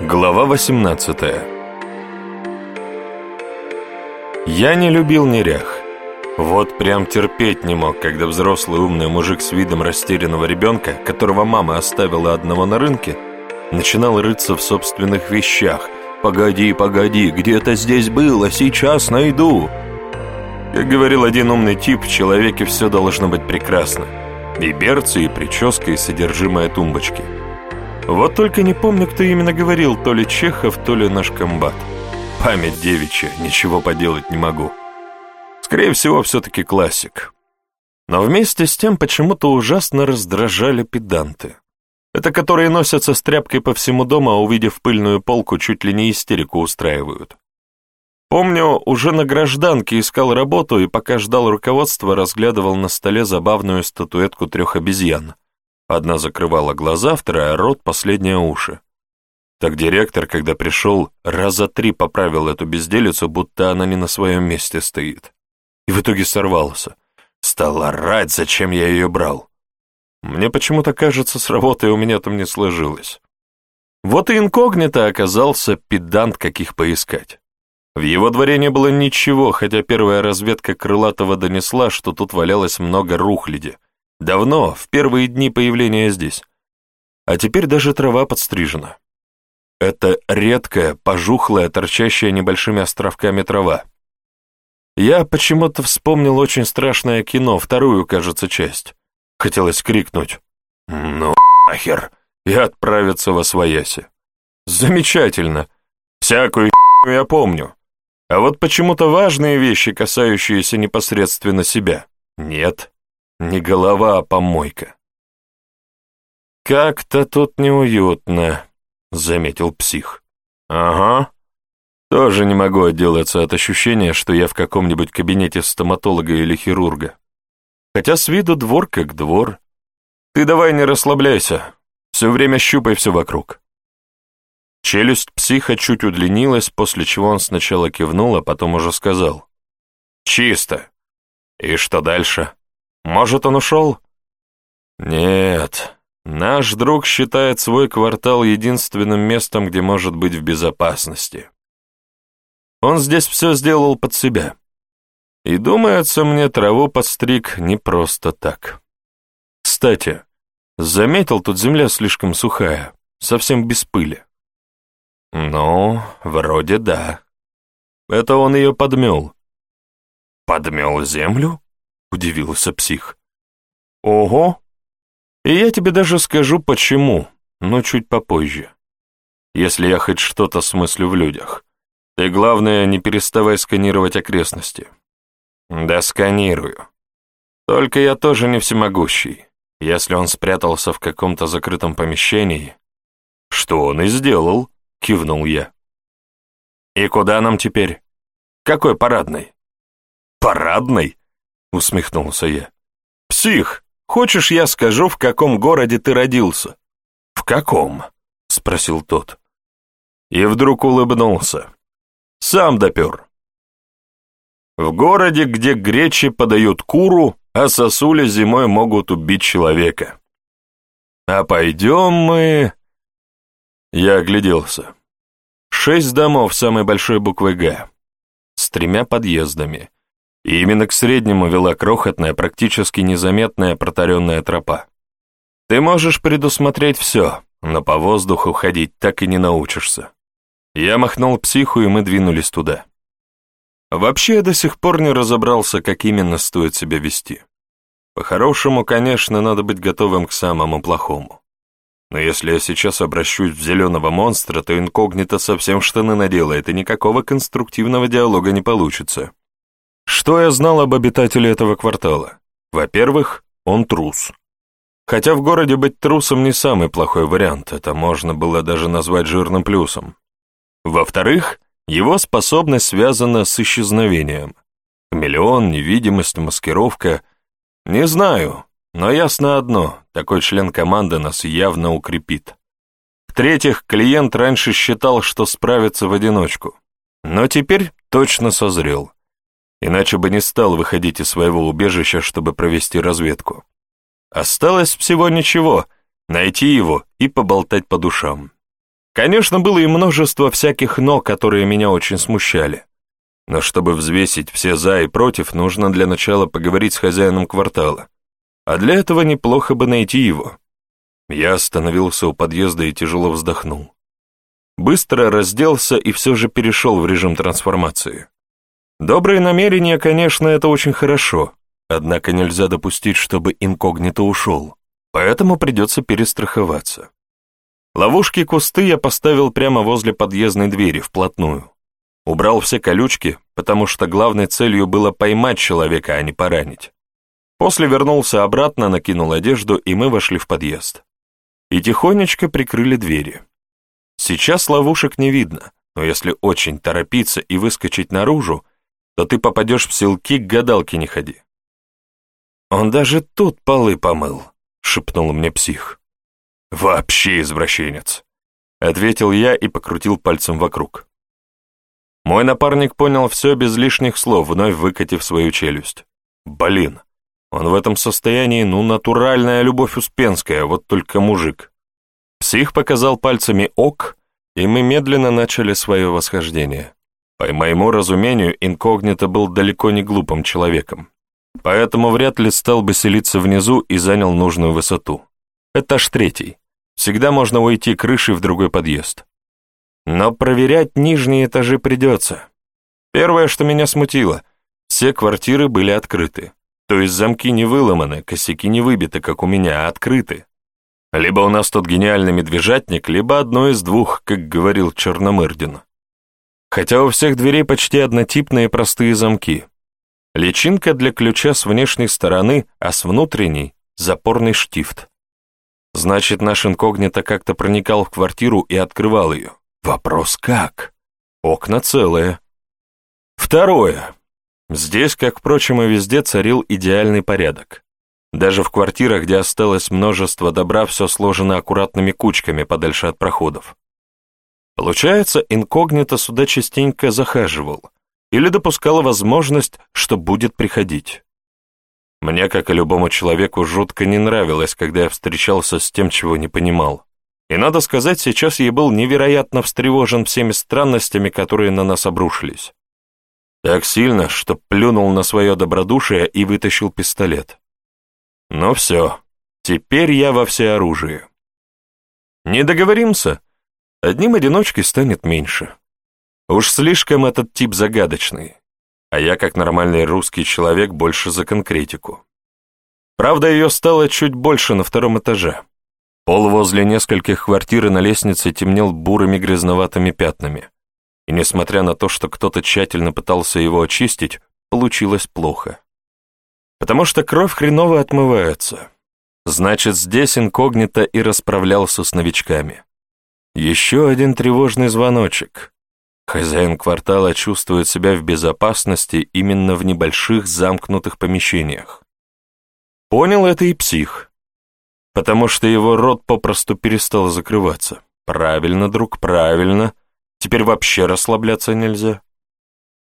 Глава 18 Я не любил нерях. Вот прям терпеть не мог, когда взрослый умный мужик с видом растерянного ребенка, которого мама оставила одного на рынке, начинал рыться в собственных вещах. «Погоди, погоди, где-то здесь было, сейчас найду!» Как говорил один умный тип, в человеке все должно быть прекрасно. И берцы, и прическа, и содержимое тумбочки. Вот только не помню, кто именно говорил, то ли Чехов, то ли наш комбат. Память девичья, ничего поделать не могу. Скорее всего, все-таки классик. Но вместе с тем почему-то ужасно раздражали педанты. Это которые носятся с тряпкой по всему дому, а увидев пыльную полку, чуть ли не истерику устраивают. Помню, уже на гражданке искал работу и пока ждал руководства, разглядывал на столе забавную статуэтку трех обезьян. Одна закрывала глаза, вторая — рот, последняя — уши. Так директор, когда пришел, раза три поправил эту безделицу, будто она не на своем месте стоит. И в итоге сорвался. Стал орать, зачем я ее брал. Мне почему-то кажется, с работой у меня там не сложилось. Вот и инкогнито оказался педант, каких поискать. В его дворе не было ничего, хотя первая разведка Крылатого донесла, что тут валялось много рухляди. Давно, в первые дни появления здесь. А теперь даже трава подстрижена. Это редкая, пожухлая, торчащая небольшими островками трава. Я почему-то вспомнил очень страшное кино, вторую, кажется, часть. Хотелось крикнуть «Ну нахер!» и отправиться во свояси. Замечательно. Всякую я помню. А вот почему-то важные вещи, касающиеся непосредственно себя, нет. Не голова, а помойка. «Как-то тут неуютно», — заметил псих. «Ага. Тоже не могу отделаться от ощущения, что я в каком-нибудь кабинете стоматолога или хирурга. Хотя с виду двор как двор. Ты давай не расслабляйся, все время щупай все вокруг». Челюсть психа чуть удлинилась, после чего он сначала кивнул, а потом уже сказал. «Чисто. И что дальше? Может, он ушел?» «Нет. Наш друг считает свой квартал единственным местом, где может быть в безопасности. Он здесь все сделал под себя. И, думается мне, траву подстриг не просто так. Кстати, заметил, тут земля слишком сухая, совсем без пыли. «Ну, вроде да. Это он ее подмел». «Подмел землю?» — удивился псих. «Ого! И я тебе даже скажу, почему, но чуть попозже. Если я хоть что-то смыслю в людях. Ты, главное, не переставай сканировать окрестности». «Да сканирую. Только я тоже не всемогущий. Если он спрятался в каком-то закрытом помещении...» «Что он и сделал», — кивнул я. «И куда нам теперь? Какой парадной?» «Парадной?» — усмехнулся я. «Псих, хочешь я скажу, в каком городе ты родился?» «В каком?» — спросил тот. И вдруг улыбнулся. «Сам допер». «В городе, где гречи подают куру, а сосули зимой могут убить человека». «А пойдем мы...» Я огляделся. Шесть домов самой большой буквы «Г», с тремя подъездами. И именно к среднему вела крохотная, практически незаметная протаренная тропа. Ты можешь предусмотреть все, но по воздуху ходить так и не научишься. Я махнул психу, и мы двинулись туда. Вообще, я до сих пор не разобрался, как именно стоит себя вести. По-хорошему, конечно, надо быть готовым к самому плохому. Но если я сейчас обращусь в зеленого монстра, то инкогнито совсем штаны наделает, и никакого конструктивного диалога не получится. Что я знал об обитателе этого квартала? Во-первых, он трус. Хотя в городе быть трусом не самый плохой вариант, это можно было даже назвать жирным плюсом. Во-вторых, его способность связана с исчезновением. Хамелеон, невидимость, маскировка. Не знаю, но ясно одно, такой член команды нас явно укрепит. В-третьих, клиент раньше считал, что справится в одиночку, но теперь точно созрел. Иначе бы не стал выходить из своего убежища, чтобы провести разведку. Осталось всего ничего — найти его и поболтать по душам. Конечно, было и множество всяких «но», которые меня очень смущали. Но чтобы взвесить все «за» и «против», нужно для начала поговорить с хозяином квартала. А для этого неплохо бы найти его. Я остановился у подъезда и тяжело вздохнул. Быстро разделся и все же перешел в режим трансформации. Добрые намерения, конечно, это очень хорошо, однако нельзя допустить, чтобы инкогнито ушел, поэтому придется перестраховаться. Ловушки-кусты я поставил прямо возле подъездной двери, вплотную. Убрал все колючки, потому что главной целью было поймать человека, а не поранить. После вернулся обратно, накинул одежду, и мы вошли в подъезд. И тихонечко прикрыли двери. Сейчас ловушек не видно, но если очень торопиться и выскочить наружу, то ты попадешь в селки, к гадалке не ходи. «Он даже тут полы помыл», — шепнул мне псих. «Вообще извращенец», — ответил я и покрутил пальцем вокруг. Мой напарник понял все без лишних слов, вновь выкатив свою челюсть. Блин, он в этом состоянии, ну, натуральная любовь Успенская, вот только мужик. Псих показал пальцами ок, и мы медленно начали свое восхождение. По моему разумению, инкогнито был далеко не глупым человеком, поэтому вряд ли стал бы селиться внизу и занял нужную высоту. Этаж третий. Всегда можно уйти крышей в другой подъезд. Но проверять нижние этажи придется. Первое, что меня смутило, все квартиры были открыты. То есть замки не выломаны, косяки не выбиты, как у меня, а открыты. Либо у нас тут гениальный медвежатник, либо одно из двух, как говорил Черномырдин. Хотя у всех дверей почти однотипные простые замки. Личинка для ключа с внешней стороны, а с внутренней — запорный штифт. Значит, наш инкогнито как-то проникал в квартиру и открывал ее. Вопрос как? Окна целые. Второе. Здесь, как, впрочем, и везде, царил идеальный порядок. Даже в квартирах, где осталось множество добра, все сложено аккуратными кучками подальше от проходов. Получается, инкогнито сюда частенько захаживал или допускала возможность, что будет приходить. Мне, как и любому человеку, жутко не нравилось, когда я встречался с тем, чего не понимал. И надо сказать, сейчас я был невероятно встревожен всеми странностями, которые на нас обрушились. Так сильно, что плюнул на свое добродушие и вытащил пистолет. Ну все, теперь я во всеоружии. Не договоримся? Одним одиночкой станет меньше. Уж слишком этот тип загадочный, а я, как нормальный русский человек, больше за конкретику. Правда, ее стало чуть больше на втором этаже. Пол возле нескольких квартир и на лестнице темнел бурыми грязноватыми пятнами. И несмотря на то, что кто-то тщательно пытался его очистить, получилось плохо. Потому что кровь хреново отмывается. Значит, здесь инкогнито и расправлялся с новичками. Еще один тревожный звоночек. Хозяин квартала чувствует себя в безопасности именно в небольших замкнутых помещениях. Понял это и псих потому что его рот попросту перестал закрываться. Правильно, друг, правильно. Теперь вообще расслабляться нельзя.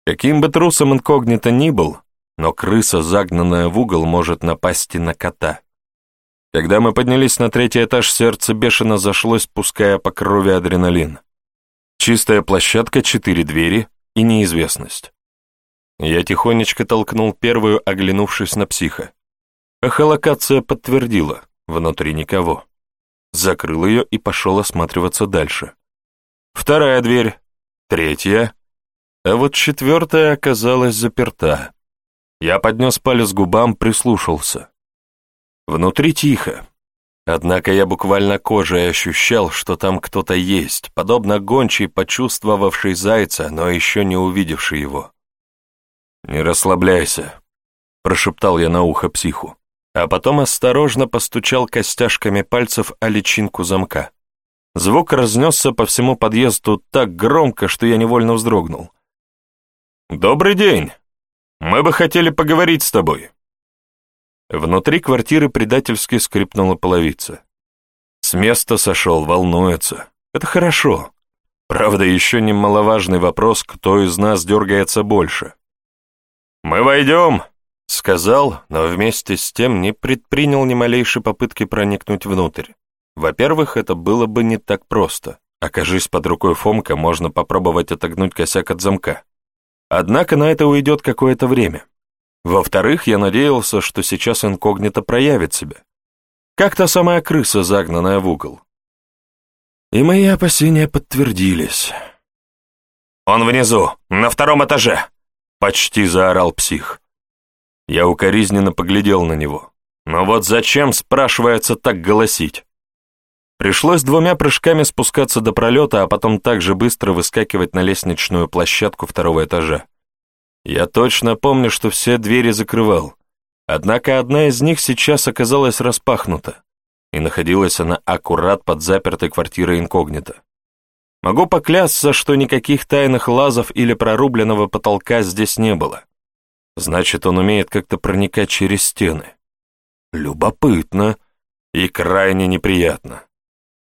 Каким бы трусом инкогнито ни был, но крыса, загнанная в угол, может напасть и на кота. Когда мы поднялись на третий этаж, сердце бешено зашлось, пуская по крови адреналин. Чистая площадка, четыре двери и неизвестность. Я тихонечко толкнул первую, оглянувшись на психа. Эхолокация подтвердила. Внутри никого. Закрыл ее и пошел осматриваться дальше. Вторая дверь, третья, а вот четвертая оказалась заперта. Я поднес палец к губам, прислушался. Внутри тихо. Однако я буквально кожей ощущал, что там кто-то есть, подобно гончей, почувствовавшей зайца, но еще не увидевшей его. «Не расслабляйся», — прошептал я на ухо психу а потом осторожно постучал костяшками пальцев о личинку замка. Звук разнесся по всему подъезду так громко, что я невольно вздрогнул. «Добрый день! Мы бы хотели поговорить с тобой!» Внутри квартиры предательски скрипнула половица. С места сошел, волнуется. Это хорошо. Правда, еще немаловажный вопрос, кто из нас дергается больше. «Мы войдем!» Сказал, но вместе с тем не предпринял ни малейшей попытки проникнуть внутрь. Во-первых, это было бы не так просто, окажись под рукой Фомка, можно попробовать отогнуть косяк от замка. Однако на это уйдет какое-то время. Во-вторых, я надеялся, что сейчас инкогнито проявит себя. Как та самая крыса, загнанная в угол. И мои опасения подтвердились. «Он внизу, на втором этаже!» — почти заорал псих. Я укоризненно поглядел на него. Но вот зачем, спрашивается, так голосить? Пришлось двумя прыжками спускаться до пролета, а потом так же быстро выскакивать на лестничную площадку второго этажа. Я точно помню, что все двери закрывал, однако одна из них сейчас оказалась распахнута, и находилась она аккурат под запертой квартирой инкогнито. Могу поклясться, что никаких тайных лазов или прорубленного потолка здесь не было. Значит, он умеет как-то проникать через стены. Любопытно и крайне неприятно.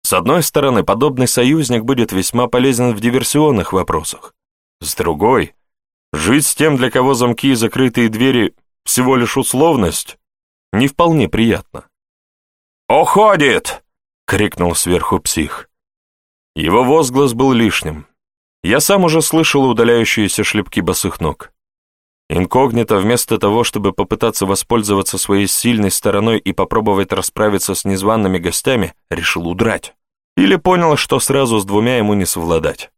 С одной стороны, подобный союзник будет весьма полезен в диверсионных вопросах. С другой, жить с тем, для кого замки и закрытые двери всего лишь условность, не вполне приятно. «Уходит!» — крикнул сверху псих. Его возглас был лишним. Я сам уже слышал удаляющиеся шлепки босых ног. Инкогнито, вместо того, чтобы попытаться воспользоваться своей сильной стороной и попробовать расправиться с незваными гостями, решил удрать. Или понял, что сразу с двумя ему не совладать.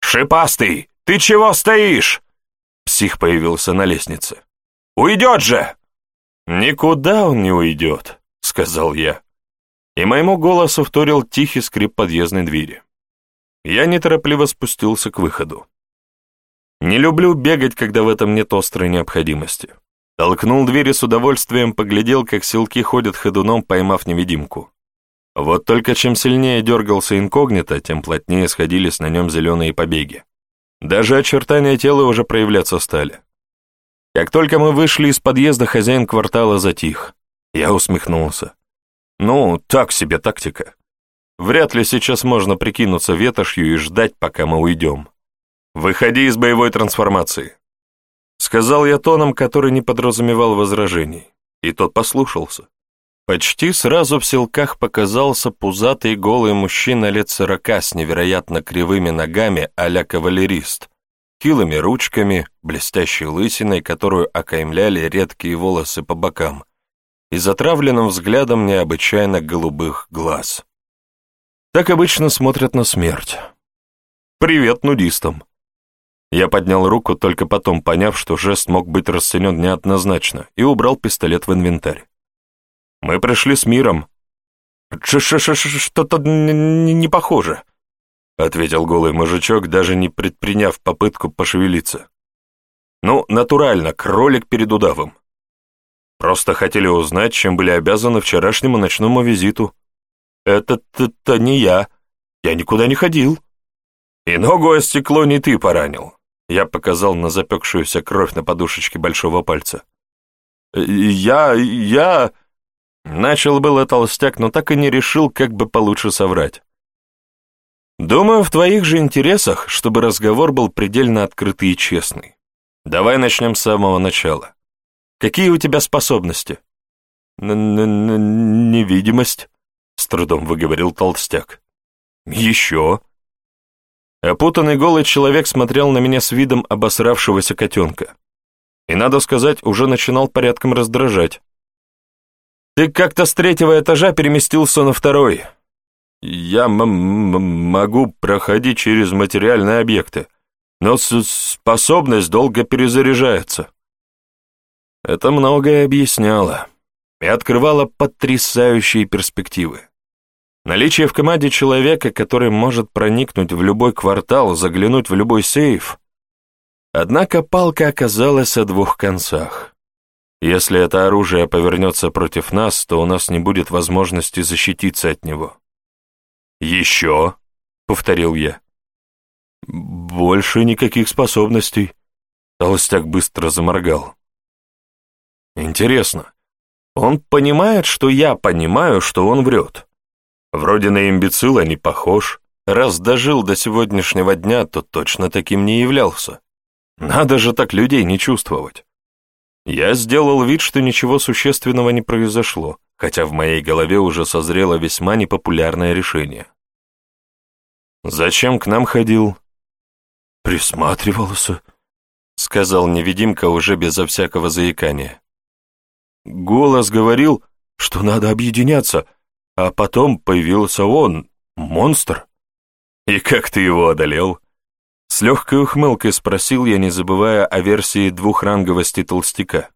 «Шипастый, ты чего стоишь?» Псих появился на лестнице. «Уйдет же!» «Никуда он не уйдет», — сказал я. И моему голосу вторил тихий скрип подъездной двери. Я неторопливо спустился к выходу. Не люблю бегать, когда в этом нет острой необходимости. Толкнул двери с удовольствием, поглядел, как селки ходят ходуном, поймав невидимку. Вот только чем сильнее дергался инкогнито, тем плотнее сходились на нем зеленые побеги. Даже очертания тела уже проявляться стали. Как только мы вышли из подъезда, хозяин квартала затих. Я усмехнулся. Ну, так себе тактика. Вряд ли сейчас можно прикинуться ветошью и ждать, пока мы уйдем. «Выходи из боевой трансформации», — сказал я тоном, который не подразумевал возражений, и тот послушался. Почти сразу в селках показался пузатый голый мужчина лет сорока с невероятно кривыми ногами а-ля кавалерист, хилыми ручками, блестящей лысиной, которую окаймляли редкие волосы по бокам, и затравленным взглядом необычайно голубых глаз. Так обычно смотрят на смерть. «Привет нудистам!» Я поднял руку, только потом поняв, что жест мог быть расценен неоднозначно, и убрал пистолет в инвентарь. «Мы пришли с миром». «Что-то не похоже», — ответил голый мужичок, даже не предприняв попытку пошевелиться. «Ну, натурально, кролик перед удавом. Просто хотели узнать, чем были обязаны вчерашнему ночному визиту. Это-то не я. Я никуда не ходил. И ногу о стекло не ты поранил. Я показал на запекшуюся кровь на подушечке большого пальца. «Я... я...» Начал было толстяк, но так и не решил, как бы получше соврать. «Думаю, в твоих же интересах, чтобы разговор был предельно открытый и честный. Давай начнем с самого начала. Какие у тебя способности?» Н -н -н «Невидимость», — с трудом выговорил толстяк. «Еще?» Опутанный голый человек смотрел на меня с видом обосравшегося котенка. И, надо сказать, уже начинал порядком раздражать. «Ты как-то с третьего этажа переместился на второй. Я могу проходить через материальные объекты, но способность долго перезаряжается». Это многое объясняло и открывало потрясающие перспективы. Наличие в команде человека, который может проникнуть в любой квартал, заглянуть в любой сейф. Однако палка оказалась о двух концах. Если это оружие повернется против нас, то у нас не будет возможности защититься от него. «Еще?» — повторил я. «Больше никаких способностей». Толстяк быстро заморгал. «Интересно, он понимает, что я понимаю, что он врет?» Вроде на имбецила не похож. Раз дожил до сегодняшнего дня, то точно таким не являлся. Надо же так людей не чувствовать. Я сделал вид, что ничего существенного не произошло, хотя в моей голове уже созрело весьма непопулярное решение. Зачем к нам ходил? Присматривался, сказал невидимка уже безо всякого заикания. Голос говорил, что надо объединяться, а потом появился он, монстр. И как ты его одолел? С легкой ухмылкой спросил я, не забывая о версии двухранговости толстяка.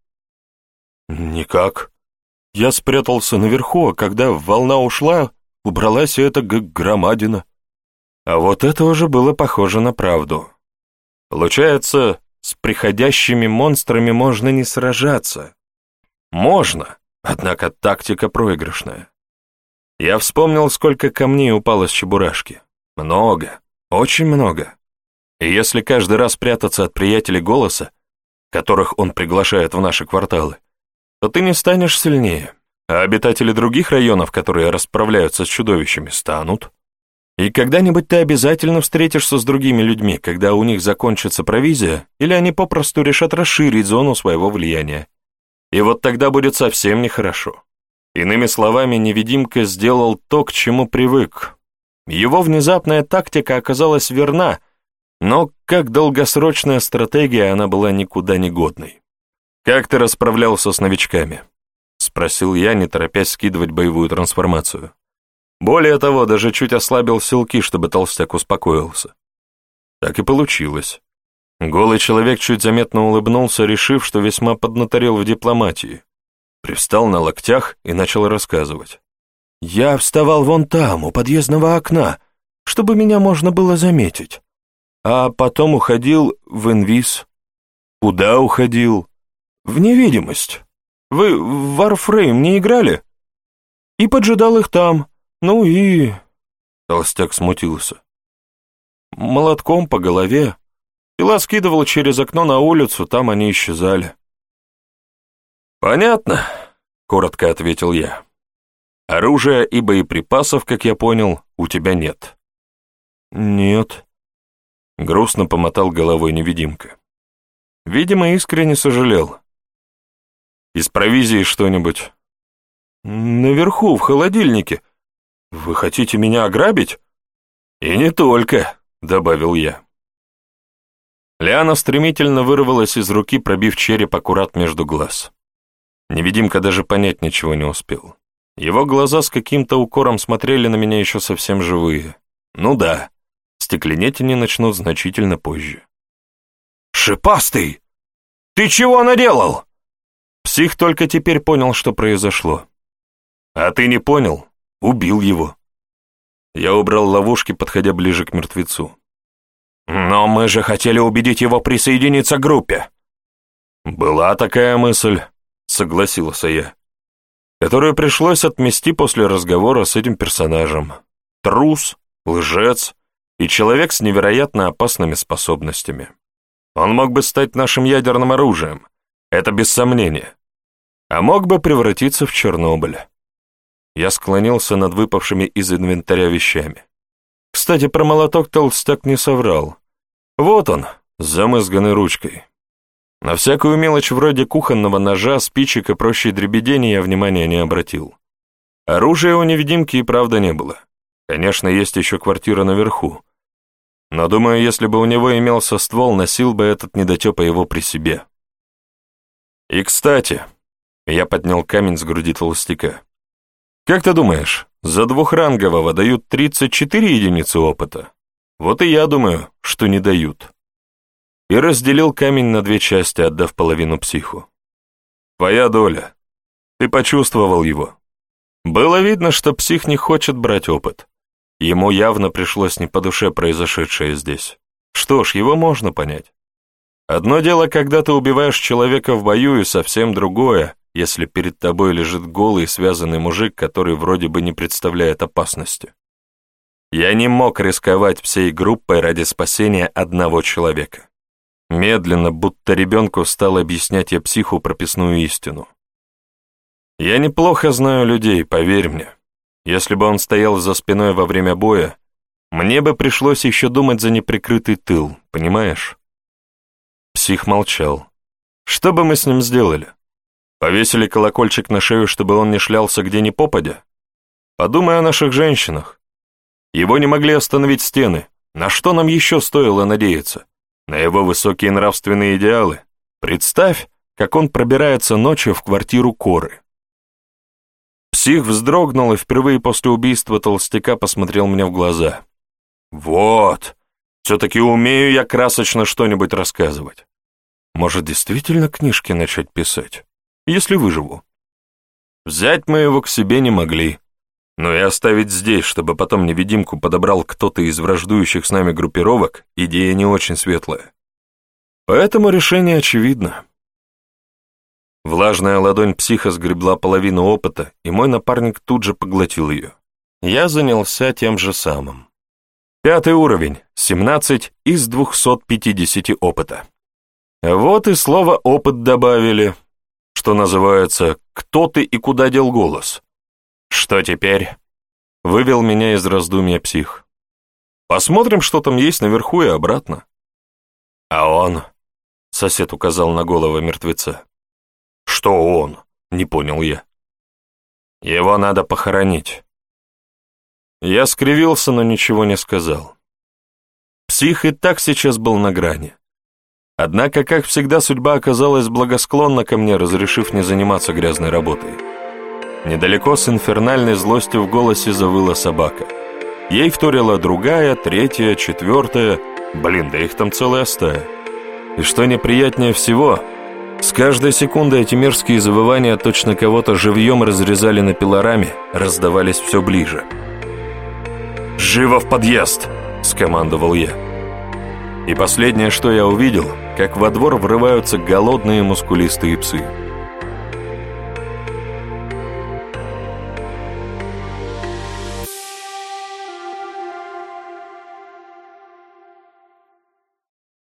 Никак. Я спрятался наверху, а когда волна ушла, убралась эта громадина. А вот это уже было похоже на правду. Получается, с приходящими монстрами можно не сражаться. Можно, однако тактика проигрышная. Я вспомнил, сколько камней упало с чебурашки. Много, очень много. И если каждый раз прятаться от приятелей голоса, которых он приглашает в наши кварталы, то ты не станешь сильнее, а обитатели других районов, которые расправляются с чудовищами, станут. И когда-нибудь ты обязательно встретишься с другими людьми, когда у них закончится провизия, или они попросту решат расширить зону своего влияния. И вот тогда будет совсем нехорошо. Иными словами, невидимка сделал то, к чему привык. Его внезапная тактика оказалась верна, но как долгосрочная стратегия она была никуда не годной. «Как ты расправлялся с новичками?» — спросил я, не торопясь скидывать боевую трансформацию. Более того, даже чуть ослабил силки, чтобы толстяк успокоился. Так и получилось. Голый человек чуть заметно улыбнулся, решив, что весьма поднаторел в дипломатии. Привстал на локтях и начал рассказывать. «Я вставал вон там, у подъездного окна, чтобы меня можно было заметить. А потом уходил в инвиз». «Куда уходил?» «В невидимость. Вы в Warframe не играли?» «И поджидал их там, ну и...» Толстяк смутился. Молотком по голове. Тела скидывал через окно на улицу, там они исчезали. «Понятно», — коротко ответил я. «Оружия и боеприпасов, как я понял, у тебя нет». «Нет», — грустно помотал головой невидимка. Видимо, искренне сожалел. «Из провизии что-нибудь?» «Наверху, в холодильнике. «Вы хотите меня ограбить?» «И не только», — добавил я. Лиана стремительно вырвалась из руки, пробив череп аккурат между глаз. Невидимка даже понять ничего не успел. Его глаза с каким-то укором смотрели на меня еще совсем живые. Ну да, стекленеть они начнут значительно позже. «Шипастый! Ты чего наделал?» Псих только теперь понял, что произошло. «А ты не понял?» Убил его. Я убрал ловушки, подходя ближе к мертвецу. «Но мы же хотели убедить его присоединиться к группе!» «Была такая мысль», — согласился я, которую пришлось отмести после разговора с этим персонажем. Трус, лжец и человек с невероятно опасными способностями. Он мог бы стать нашим ядерным оружием, это без сомнения, а мог бы превратиться в Чернобыль. Я склонился над выпавшими из инвентаря вещами. Кстати, про молоток толстяк не соврал. Вот он, с замызганной ручкой. На всякую мелочь вроде кухонного ножа, спичек и прочей дребедени я внимания не обратил. Оружия у невидимки и правда не было. Конечно, есть еще квартира наверху. Но думаю, если бы у него имелся ствол, носил бы этот недотепа его при себе. И, кстати, я поднял камень с груди толстяка. Как ты думаешь, за двухрангового дают 34 единицы опыта? Вот и я думаю, что не дают. И разделил камень на две части, отдав половину психу. Твоя доля. Ты почувствовал его. Было видно, что псих не хочет брать опыт. Ему явно пришлось не по душе произошедшее здесь. Что ж, его можно понять. Одно дело, когда ты убиваешь человека в бою, и совсем другое, если перед тобой лежит голый связанный мужик, который вроде бы не представляет опасности. Я не мог рисковать всей группой ради спасения одного человека. Медленно, будто ребенку, стал объяснять я психу прописную истину. Я неплохо знаю людей, поверь мне. Если бы он стоял за спиной во время боя, мне бы пришлось еще думать за неприкрытый тыл, понимаешь? Псих молчал. Что бы мы с ним сделали? Повесили колокольчик на шею, чтобы он не шлялся где ни попадя? Подумай о наших женщинах. Его не могли остановить стены. На что нам еще стоило надеяться? На его высокие нравственные идеалы? Представь, как он пробирается ночью в квартиру Коры. Псих вздрогнул и впервые после убийства толстяка посмотрел мне в глаза. «Вот, все-таки умею я красочно что-нибудь рассказывать. Может, действительно книжки начать писать, если выживу?» Взять мы его к себе не могли, но и оставить здесь, чтобы потом невидимку подобрал кто-то из враждующих с нами группировок, идея не очень светлая. Поэтому решение очевидно. Влажная ладонь психа сгребла половину опыта, и мой напарник тут же поглотил ее. Я занялся тем же самым. Пятый уровень, 17 из 250 опыта. Вот и слово «опыт» добавили, что называется «кто ты и куда дел голос». Что теперь? Вывел меня из раздумья псих. Посмотрим, что там есть наверху и обратно. А он, сосед указал на голову мертвеца. Что он? Не понял я. Его надо похоронить. Я скривился, но ничего не сказал. Псих и так сейчас был на грани. Однако, как всегда, судьба оказалась благосклонна ко мне, разрешив не заниматься грязной работой. Недалеко с инфернальной злостью в голосе завыла собака. Ей вторила другая, третья, четвертая. Блин, да их там целая стая. И что неприятнее всего, с каждой секундой эти мерзкие завывания точно кого-то живьем разрезали на пилораме, раздавались все ближе. «Живо в подъезд!» — скомандовал я. И последнее, что я увидел, как во двор врываются голодные мускулистые псы.